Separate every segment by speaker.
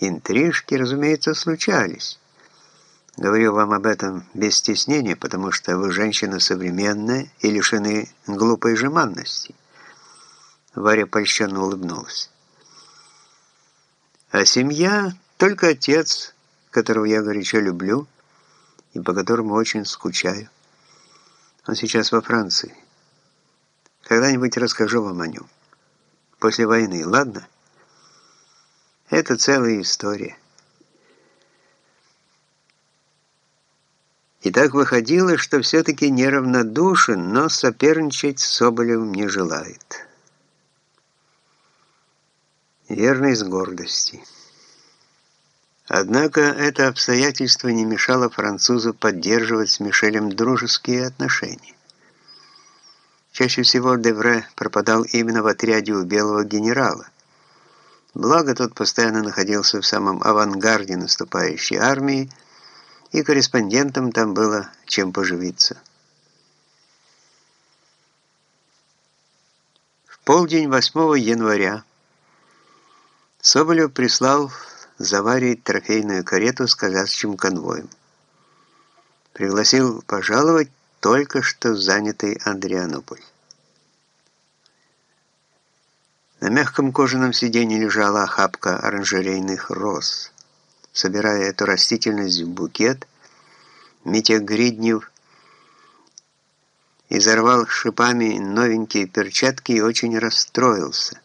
Speaker 1: Интрижки, разумеется, случались. Говорю вам об этом без стеснения, потому что вы женщина современная и лишены глупой жеманности. Варя польщенно улыбнулась. А семья — только отец, которого я горячо люблю и по которому очень скучаю. Он сейчас во Франции. Когда-нибудь расскажу вам о нем. После войны, ладно? Это целая история. И так выходило, что все-таки неравнодушен, но соперничать с Соболевым не желает. Верно из гордости. Однако это обстоятельство не мешало французу поддерживать с Мишелем дружеские отношения. Чаще всего Девре пропадал именно в отряде у белого генерала. Благо, тот постоянно находился в самом авангарде наступающей армии, и корреспондентам там было чем поживиться. В полдень 8 января Соболев прислал заварить трофейную карету с казачьим конвоем. Пригласил пожаловать только что занятый Андрианополь. На мягком кожаном сиденье лежала охапка оранжерейных роз. Собирая эту растительность в букет, Митя Гриднев изорвал шипами новенькие перчатки и очень расстроился.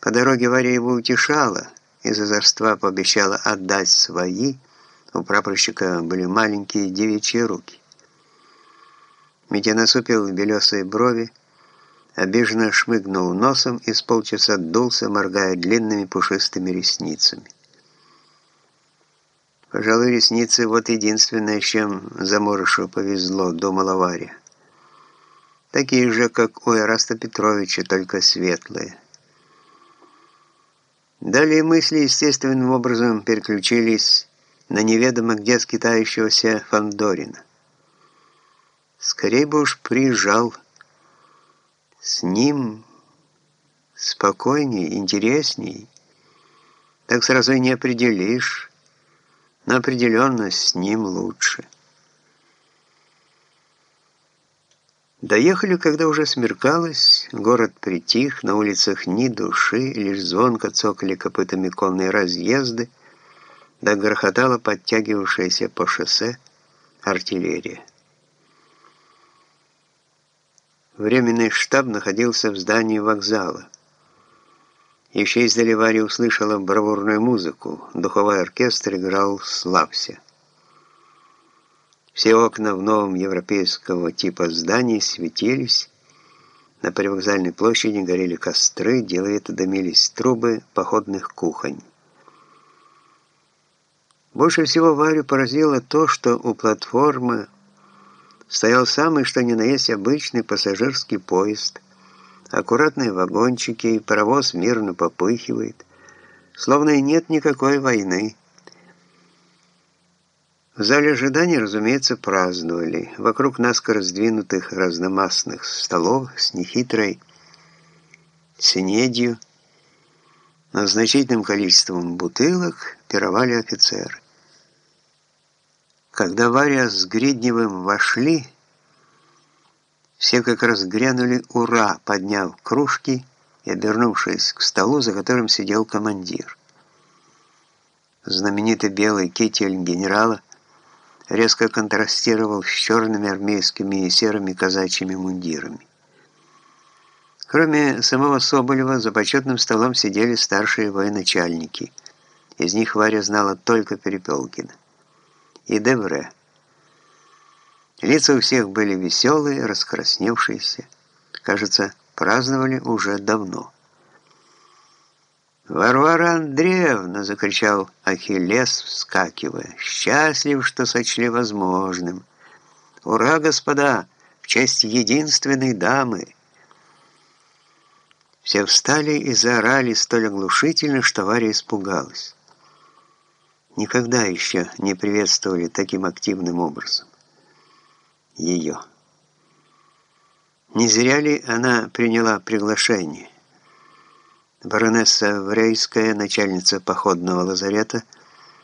Speaker 1: По дороге Варя его утешала, из озорства пообещала отдать свои, у прапорщика были маленькие девичьи руки. Митя насупил белесые брови, обиженно шмыгнул носом и с полчаса дулся, моргая длинными пушистыми ресницами. Пожалуй, ресницы — вот единственное, чем заморышу повезло, думала Варя. Такие же, как у Эраста Петровича, только светлые. Далее мысли естественным образом переключились на неведомо где скитающегося Фандорина. Скорее бы уж приезжал. С ним спокойней, интересней. Так сразу и не определишь, но определенно с ним лучше. Доехали, когда уже смеркалось, город притих, на улицах ни души, лишь звонко цокали копытами конные разъезды, да грохотала подтягивавшаяся по шоссе артиллерия. Временный штаб находился в здании вокзала. Еще издали Варя услышала бравурную музыку, духовой оркестр играл «Славься». Все окна в новом европейского типа здании светились, на привокзальной площади горели костры, деловито дымились трубы походных кухонь. Больше всего Варю поразило то, что у платформы стоял самый что ни на есть обычный пассажирский поезд, аккуратные вагончики, и паровоз мирно попыхивает, словно и нет никакой войны. В зале ожидания, разумеется, праздновали. Вокруг наскоро сдвинутых разномастных столов с нехитрой синедью, но значительным количеством бутылок пировали офицеры. Когда Варя с Гридневым вошли, все как раз грянули «Ура!», подняв кружки и обернувшись к столу, за которым сидел командир. Знаменитый белый китель генерала резко контрастировал с черными армейскими и серыми казачьими мундирами. Кроме самого Соболева, за почетным столом сидели старшие военачальники. Из них Варя знала только Перепелкина. И Девре. Лица у всех были веселые, раскрасневшиеся. Кажется, праздновали уже давно. «Варвара Андреевна!» — закричал Ахиллес, вскакивая. «Счастлив, что сочли возможным! Ура, господа! В честь единственной дамы!» Все встали и заорали столь оглушительно, что Варя испугалась. Никогда еще не приветствовали таким активным образом ее. Не зря ли она приняла приглашение? Баронесса Врейская, начальница походного лазарета,